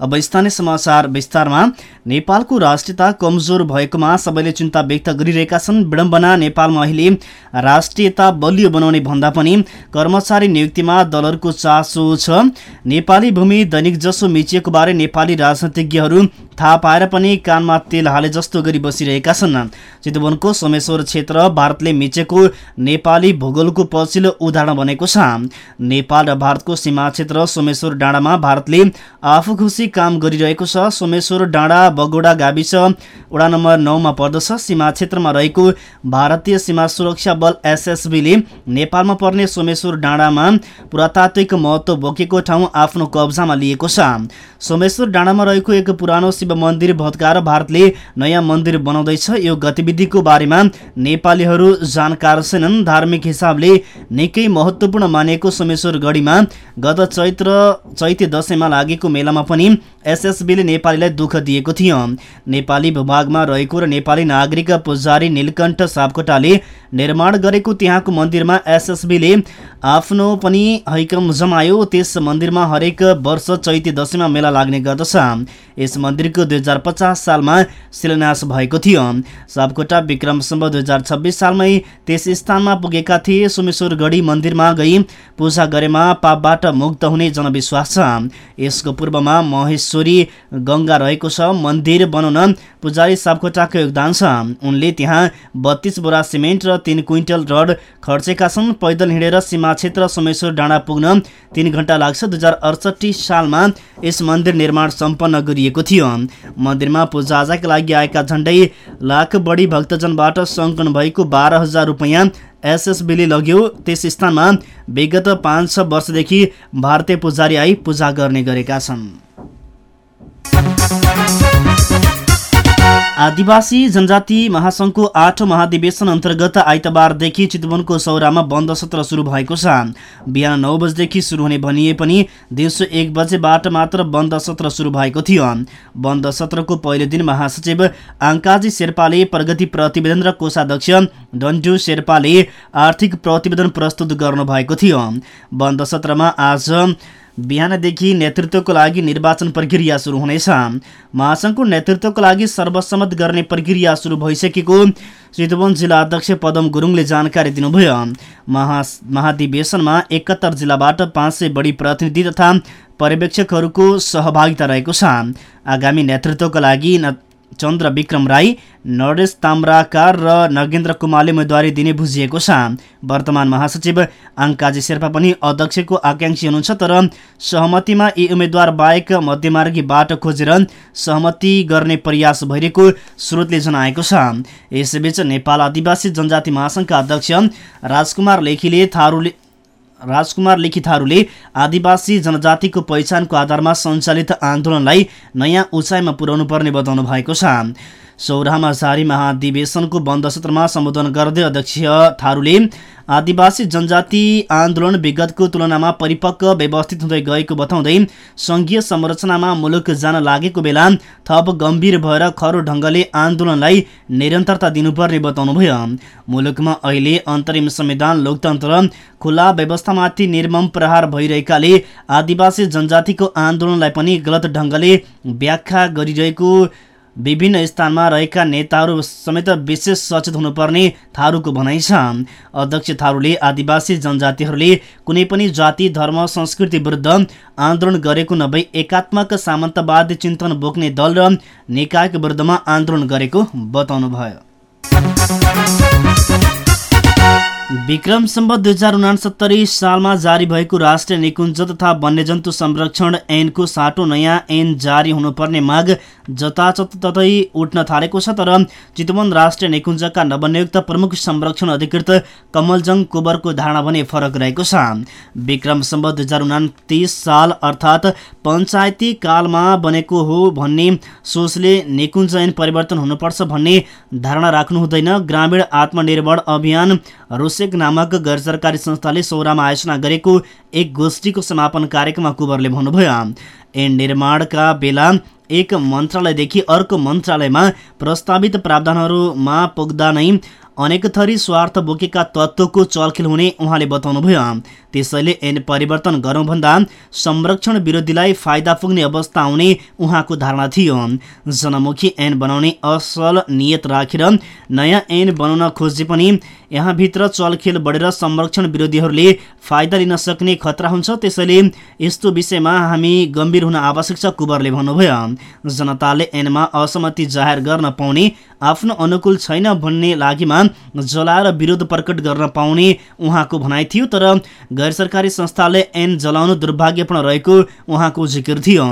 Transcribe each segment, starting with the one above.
अब स्थानीय समाचार विस्तारमा। नेपालको राष्ट्रियता कमजोर भएकोमा सबैले चिन्ता व्यक्त गरिरहेका छन्। विडम्बना नेपालमा अहिले राष्ट्रियता बलियो बनाउने भन्दा पनि कर्मचारी नियुक्तिमा दलहरूको चासो छ। नेपाली भूमि दैनिक जसो मिचिएको बारे नेपाली राजनीतिज्ञहरू थाहा पाएर पनि कानमा तेल हाले जस्तो गरी बसिरहेका छन्। चितवनको सोमेश्वर क्षेत्र भारतले मिचेको नेपाली भूगोलको पछिल्लो उदाहरण बनेको छ। नेपाल र भारतको सीमा क्षेत्र सोमेश्वर डाँडामा भारतले आफू खुसी काम गरिरहेको छ। सोमेश्वर डाँडा बगोडा गाविस वडा नम्बर नौमा पर्दछ। सीमा क्षेत्रमा रहेको भारतीय सीमा सुरक्षा बल एसएसबीले नेपालमा पर्ने सोमेश्वर डाँडामा पुरातात्विक महत्व बोकेको ठाउँ आफ्नो कब्जामा लिएको छ। सोमेश्वर डाँडामा रहेको एक पुरानो शिव मन्दिर भत्काएर भारतले नयाँ मन्दिर बनाउँदैछ। यो गतिविधिको बारेमा नेपालीहरू जानकार छैनन्। धार्मिक हिसाबले निकै महत्त्वपूर्ण मानिएको सोमेश्वर गढीमा गत चैत्र चैते दशैँमा लागेको मेलामा पनि एसएसबीले नेपालीलाई दुःख दिएको थियो। नेपाली भूभागमा रहेको र नेपाली नागरिक पुजारी नीलकण्ठ सापकोटाले निर्माण गरेको त्यहाँको मन्दिरमा एसएसबीले आफ्नो पनि हैकम जमायो। त्यस मन्दिरमा हरेक वर्ष चैते दशैँमा मेला लाग्ने गर्दछ। यस मन्दिरको दुई हजार पचास सालमा शिलान्यास भएको थियो। सापकोटा विक्रमसम्म दुई हजार छब्बिस सालमै त्यस स्थानमा पुगेका थिए। सोमेश्वरगढी मन्दिरमा गई पूजा गरेमा पापबाट मुक्त हुने जनविश्वास छ। यसको पूर्वमा महेश्वरी गङ्गा रहेको छ। मन्दिर बनाउन पुजारी सापकोटाको योगदान छ। उनले त्यहाँ बत्तीस बोरा सिमेन्ट र तिन क्विन्टल रड खर्चेका छन्। पैदल हिँडेर सीमा क्षेत्र सोमेश्वर डाँडा पुग्न तिन घन्टा लाग्छ। दुई हजार अडसठी सालमा यस मन्दिर निर्माण सम्पन्न गरिएको थियो। मन्दिरमा पूजाआजाका लागि आएका झन्डै लाख बढी भक्तजनबाट सङ्कलन भएको बाह्र हजार रुपियाँ एसएसबीले लग्यो। त्यस स्थानमा विगत पाँच छ वर्षदेखि भारतीय पुजारी आई पूजा गर्ने गरेका छन्। आदिवासी जनजाति महासङ्घको आठ महाधिवेशन अन्तर्गत आइतबारदेखि चितवनको सौरामा बन्द सत्र सुरु भएको छ। बिहान नौ बजेदेखि सुरु हुने भनिए पनि दिउँसो एक बजेबाट मात्र बन्द सत्र सुरु भएको थियो। बन्द सत्रको पहिलो दिन महासचिव आङ्काजी शेर्पाले प्रगति प्रतिवेदन र कोषाध्यक्ष डन्डु शेर्पाले आर्थिक प्रतिवेदन प्रस्तुत गर्नुभएको थियो। बन्द सत्रमा आज बिहानदेखि नेतृत्वको लागि निर्वाचन प्रक्रिया सुरु हुनेछ। महासङ्घको नेतृत्वको लागि सर्वसम्मत गर्ने प्रक्रिया सुरु भइसकेको चितवन जिल्ला अध्यक्ष पदम गुरुङले जानकारी दिनुभयो। महा महाधिवेशनमा एकहत्तर जिल्लाबाट पाँच सय बढी प्रतिनिधि तथा पर्यवेक्षकहरूको सहभागिता रहेको छ। आगामी नेतृत्वको लागि चन्द्र विक्रम राई नरेश ताम्राकार र नगेन्द्र कुमारले उम्मेदवारी दिने बुझिएको छ। वर्तमान महासचिव आङ्काजी शेर्पा पनि अध्यक्षको आकाङ्क्षी हुनुहुन्छ तर सहमतिमा यी उम्मेद्वार बाहेक मध्यमार्गी बाटो खोजेर सहमति गर्ने प्रयास भइरहेको स्रोतले जनाएको छ। यसैबीच नेपाल आदिवासी जनजाति महासङ्घका अध्यक्ष राजकुमार लेखीले थारूले राजकुमार लिखितहरूले आदिवासी जनजातिको पहिचानको आधारमा सञ्चालित आन्दोलनलाई नयाँ उचाइमा पुर्याउनु पर्ने बताउनु भएको छ। सौराहामा जारी महाधिवेशनको बन्द सत्रमा सम्बोधन गर्दै अध्यक्ष थारूले आदिवासी जनजाति आन्दोलन विगतको तुलनामा परिपक्व व्यवस्थित हुँदै गएको बताउँदै सङ्घीय संरचनामा मुलुक जान लागेको बेला थप गम्भीर भएर खरो ढङ्गले आन्दोलनलाई निरन्तरता दिनुपर्ने बताउनुभयो। मुलुकमा अहिले अन्तरिम संविधान लोकतन्त्र खुला व्यवस्थामाथि निर्मम प्रहार भइरहेकाले आदिवासी जनजातिको आन्दोलनलाई पनि गलत ढङ्गले व्याख्या गरिरहेको विभिन्न स्थानमा रहेका नेताहरू समेत विशेष सचेत हुनुपर्ने थारूको भनाइ छ। अध्यक्ष थारूले आदिवासी जनजातिहरूले कुनै पनि जाति धर्म संस्कृति विरुद्ध आन्दोलन गरेको नभई एकात्मक सामन्तवादी चिन्तन बोक्ने दल र निकायको विरुद्धमा आन्दोलन गरेको बताउनुभयो। विक्रम सम्बत दुई हजार उनासत्तरी सालमा जारी भएको राष्ट्रिय निकुञ्ज तथा वन्यजन्तु संरक्षण ऐनको साटो नयाँ ऐन जारी हुनुपर्ने माग जताततै उठ्न थालेको छ तर चितवन राष्ट्रिय निकुञ्जका नवनियुक्त प्रमुख संरक्षण अधिकृत कमलजङ कुबरको धारणा भने फरक रहेको छ। विक्रम सम्बत दुई साल अर्थात् पञ्चायती कालमा बनेको हो भन्ने सोचले निकुञ्ज ऐन परिवर्तन हुनुपर्छ भन्ने धारणा राख्नु हुँदैन ग्रामीण आत्मनिर्भर अभियान रोसेक नामक गैर सरकारी संस्थाले सौरामा आयोजना गरेको एक गोष्ठीको समापन कार्यक्रममा कुवरले भन्नुभयो। ऐन निर्माणका बेला एक मन्त्रालयदेखि अर्को मन्त्रालयमा प्रस्तावित प्रावधानहरूमा पुग्दा नै अनेक थरी स्वार्थ बोकेका तत्त्वको चलखेल हुने उहाँले बताउनुभयो। त्यसैले ऐन परिवर्तन गरौँभन्दा संरक्षण विरोधीलाई फाइदा पुग्ने अवस्था आउने उहाँको धारणा थियो। जनमुखी ऐन बनाउने असल नियत राखेर नयाँ ऐन बनाउन खोजे पनि यहाँभित्र चलखेल बढेर संरक्षण विरोधीहरूले फाइदा लिन सक्ने खतरा हुन्छ। त्यसैले यस्तो विषयमा हामी गम्भीर हुन आवश्यक छ कुवरले भन्नुभयो। जनताले ऐनमा असहमति जाहेर गर्न पाउने आफ्नो अनुकूल छैन भन्ने लागिमा जलाएर विरोध प्रकट गर्न पाउने उहाँको भनाइ थियो। तर गैर सरकारी संस्थाले ऐन जलाउनु दुर्भाग्यपूर्ण रहेको उहाँको जिकिर थियो।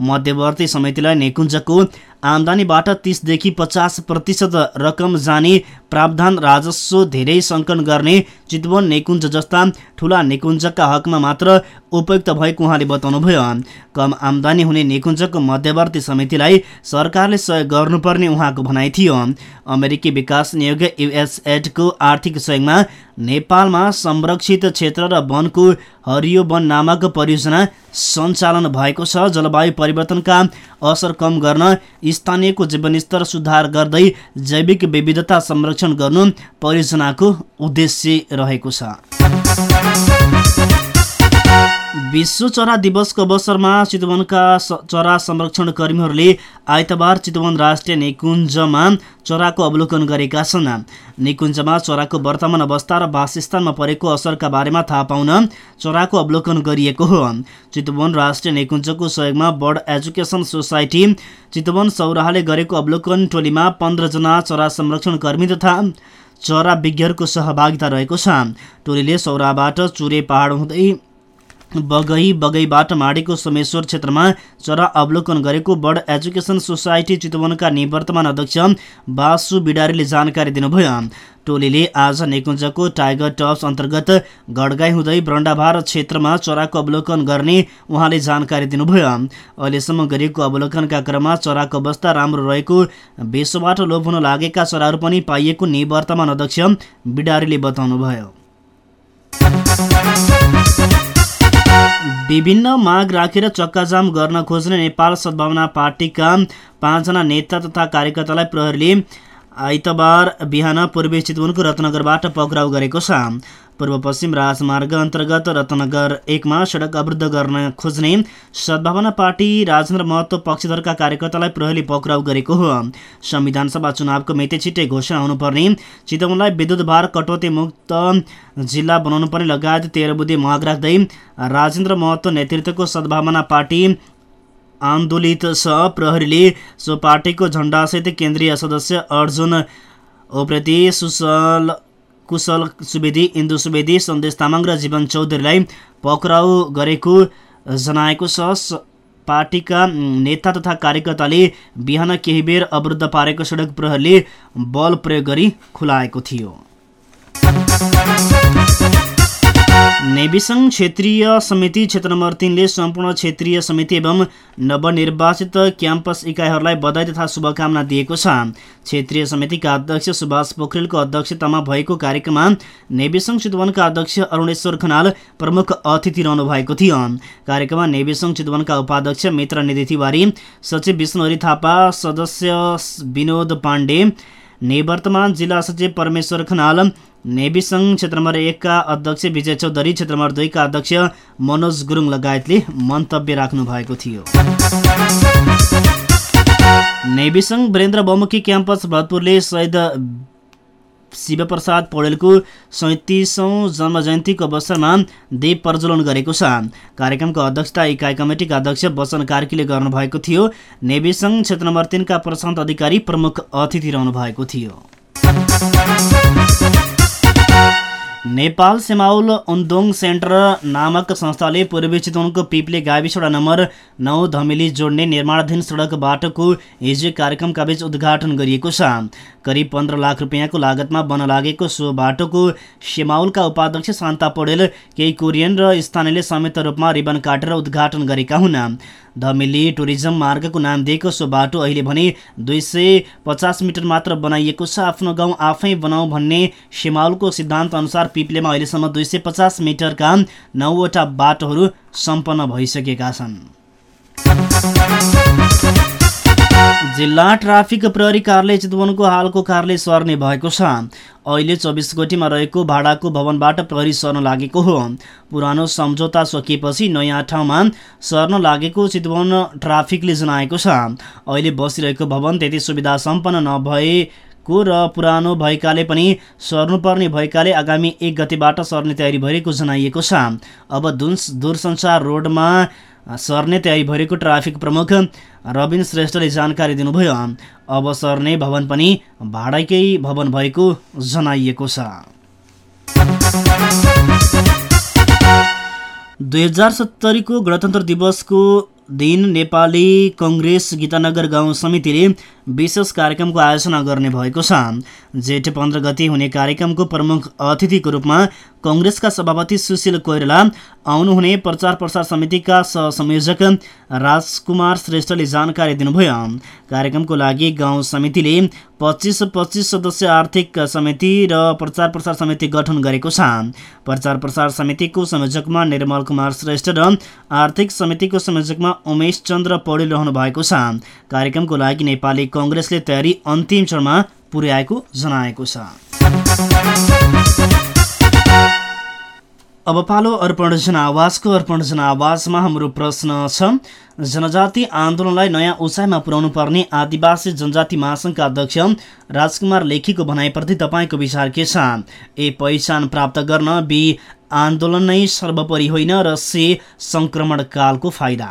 मध्यवर्ती समितिलाई नेकुञ्जको आमदानीबाट तिसदेखि पचास प्रतिशत रकम जाने प्रावधान राजस्व धेरै सङ्कलन गर्ने चितवन नेकुञ्ज जस्ता ठुला नेकुञ्जका हकमा मात्र उपयुक्त भएको उहाँले बताउनुभयो। कम आमदानी हुने नेकुञ्जको मध्यवर्ती समितिलाई सरकारले सहयोग गर्नुपर्ने उहाँको भनाइ थियो। अमेरिकी विकास नियोग युएसएडको आर्थिक सहयोगमा नेपालमा संरक्षित क्षेत्र र वनको हरियो वन नामक परियोजना सञ्चालन भएको छ। जलवायु परिवर्तनका असर कम गर्न स्थानीयको जीवनस्तर सुधार गर्दै जैविक विविधता संरक्षण गर्नु परियोजनाको उद्देश्य रहेको छ। विश्व चरा दिवसको अवसरमा चितवनका चरा संरक्षण कर्मीहरूले आइतबार चितवन राष्ट्रिय निकुञ्जमा चराको अवलोकन गरेका छन्। निकुञ्जमा चराको वर्तमान अवस्था र वासस्थानमा परेको असरका बारेमा थाहा पाउन चराको अवलोकन गरिएको हो। चितवन राष्ट्रिय निकुञ्जको सहयोगमा बर्ड एजुकेसन सोसाइटी चितवन सौराहाले गरेको अवलोकन टोलीमा पन्ध्रजना चरा संरक्षण कर्मी तथा चरा विज्ञहरूको सहभागिता रहेको छ। टोलीले सौराबाट चुरे पहाड हुँदै बगै बगैबाट माडेको सोमेश्वर क्षेत्रमा चरा अवलोकन गरेको बर्ड एजुकेसन सोसाइटी चितवनका निवर्तमान अध्यक्ष बासु बिडारीले जानकारी दिनुभयो। टोलीले आज नेकुञ्जको टाइगर टप्स अन्तर्गत गडगाई हुँदै ब्रन्डाभार क्षेत्रमा चराको अवलोकन गर्ने उहाँले जानकारी दिनुभयो। अहिलेसम्म गरिएको अवलोकनका क्रममा चराको अवस्था राम्रो रहेको विश्वबाट लोप हुन लागेका चराहरू पनि पाइएको निवर्तमान अध्यक्ष बिडारीले बताउनुभयो। विभिन्न माग राखेर चक्काजाम गर्न खोज्ने नेपाल सद्भावना पार्टीका पाँचजना नेता तथा कार्यकर्तालाई प्रहरीले आइतबार बिहान पूर्वी चितवनको रत्नगरबाट पक्राउ गरेको छ। पूर्व पश्चिम राजमार्ग अन्तर्गत रत्नगर एकमा सडक अवरुद्ध गर्न खोज्ने सद्भावना पार्टी राजेन्द्र महत्व पक्षधरका कार्यकर्तालाई प्रहरीले पक्राउ गरेको हो। संविधान सभा चुनावको मिति छिट्टै घोषणा हुनुपर्ने। चितवनलाई विद्युत भार कटौती मुक्त जिल्ला बनाउनु पर्ने लगायत तेह्र बुधे माग राख्दै राजेन्द्र महत्व नेतृत्वको सद्भावना पार्टी आन्दोलित छ प्रहरीले सो पार्टीको झण्डासहित केन्द्रीय सदस्य अर्जुन ओप्रेती सुशल कुशल सुवेदी इन्दु सुवेदी सन्देश तामाङ र जीवन चौधरीलाई पक्राउ गरेको जनाएको छ। पार्टीका नेता तथा कार्यकर्ताले बिहान केही बेर अवरुद्ध पारेको सडक प्रहरले बल प्रयोग गरी खुलाएको थियो। नेविसङ क्षेत्रीय समिति क्षेत्र नम्बर तिनले सम्पूर्ण क्षेत्रीय समिति एवं नवनिर्वाचित क्याम्पस इकाइहरूलाई बधाई तथा शुभकामना दिएको छ। क्षेत्रीय समितिका अध्यक्ष सुभाष पोखरेलको अध्यक्षतामा भएको कार्यक्रममा नेविसङ चितवनका अध्यक्ष अरुणेश्वर खनाल प्रमुख अतिथि रहनु भएको थियो। कार्यक्रममा नेविसङ चितवनका उपाध्यक्ष मित्र निधि तिवारी सचिव विष्णुहरि थापा सदस्य विनोद पाण्डे निवर्तमान जिल्ला सचिव परमेश्वर खनाल सङ्घ क्षेत्र नम्बर एकका अध्यक्ष विजय चौधरी क्षेत्र नम्बर दुईका अध्यक्ष मनोज गुरुङ लगायतले मन्तव्य राख्नु भएको थियो। सङ्घ वीरेन्द्र बहुमुखी क्याम्पस भरतपुरले शहीद शिवप्रसाद पौडेलको सैतिसौँ जन्म जयन्तीको अवसरमा देव प्रज्वलन गरेको छ। कार्यक्रमको अध्यक्षता इकाइ कमिटीका अध्यक्ष वचन कार्कीले गर्नुभएको थियो। नेविसङ क्षेत्र नम्बर तिनका प्रशान्त अधिकारी प्रमुख अतिथि रहनु भएको थियो। नेपाल सेमाउल उन्दोङ सेन्टर नामक संस्थाले पूर्वी चितवनको पिप्ले गाविसवटा नम्बर नौ धमेली जोड्ने निर्माणाधीन सडक बाटोको हिजो कार्यक्रमका बीच उद्घाटन गरिएको छ। करिब पन्ध्र लाख रुपियाँको लागतमा बन्न लागेको सो बाटोको सेमाउलका उपाध्यक्ष शान्ता पौडेल केही कोरियन र स्थानीयले संयुक्त रूपमा रिबन काटेर उद्घाटन गरेका हुन्। धमिली टुरिज्म मार्गको नाम दिएको सो बाटो अहिले भने दुई सय पचास मिटर मात्र बनाइएको छ। आफ्नो गाउँ आफै बनाऊ भन्ने सेमाउलको सिद्धान्त अनुसार पिप्लेमा अहिलेसम्म दुई सय पचास मिटरका नौवटा बाटोहरू सम्पन्न भइसकेका छन्। जिल्ला ट्राफिक प्रहरी कार्यालय चितवनको हालको कार्यालय सर्ने भएको छ। अहिले चौबिस कोटीमा रहेको भाडाको भवनबाट प्रहरी सर्न लागेको हो। पुरानो सम्झौता सकिएपछि नयाँ ठाउँमा सर्न लागेको चितवन ट्राफिकले जनाएको छ। अहिले बसिरहेको भवन त्यति सुविधा सम्पन्न नभएको र पुरानो भएकाले पनि सर्नुपर्ने भएकाले आगामी एक गतिबाट सर्ने तयारी भइरहेको जनाइएको छ। अब दूरसञ्चार रोडमा सर्ने तयारी भइरहेको ट्राफिक प्रमुख रविन श्रेष्ठले जानकारी दिनुभयो। अब सर्ने भवन पनि भाडाकै भवन भएको जनाइएको छ। दुई हजार सत्तरीको गणतन्त्र दिवसको दिन नेपाली कङ्ग्रेस गीतानगर गाउँ समितिले विशेष कार्यक्रमको आयोजना गर्ने भएको छ। जेठ पन्ध्र गति हुने कार्यक्रमको प्रमुख अतिथिको रूपमा कङ्ग्रेसका सभापति सुशील कोइराला आउनुहुने प्रचार प्रसार समितिका सहसंयोजक राजकुमार श्रेष्ठले जानकारी दिनुभयो। कार्यक्रमको लागि गाउँ समितिले पच्चिस पच्चिस सदस्य आर्थिक समिति र प्रचार प्रसार समिति गठन गरेको छ। प्रचार प्रसार समितिको संयोजकमा निर्मल कुमार श्रेष्ठ र आर्थिक समितिको संयोजकमा उमेश चन्द्र पौडेल रहनु भएको छ। कार्यक्रमको लागि नेपाली कङ्ग्रेसले तयारी अन्तिम चरणमा पुर्याएको जनाएको छ। अब पालो अर्पण जनावासको अर्पण जनावासमा हाम्रो प्रश्न छ जनजाति आन्दोलनलाई नयाँ उचाइमा पुर्याउनु पर्ने आदिवासी जनजाति महासङ्घका अध्यक्ष राजकुमार लेखीको भनाइप्रति तपाईँको विचार के छ? ए पहिचान प्राप्त गर्न बी आन्दोलन नै सर्वोपरि होइन र से कालको फाइदा।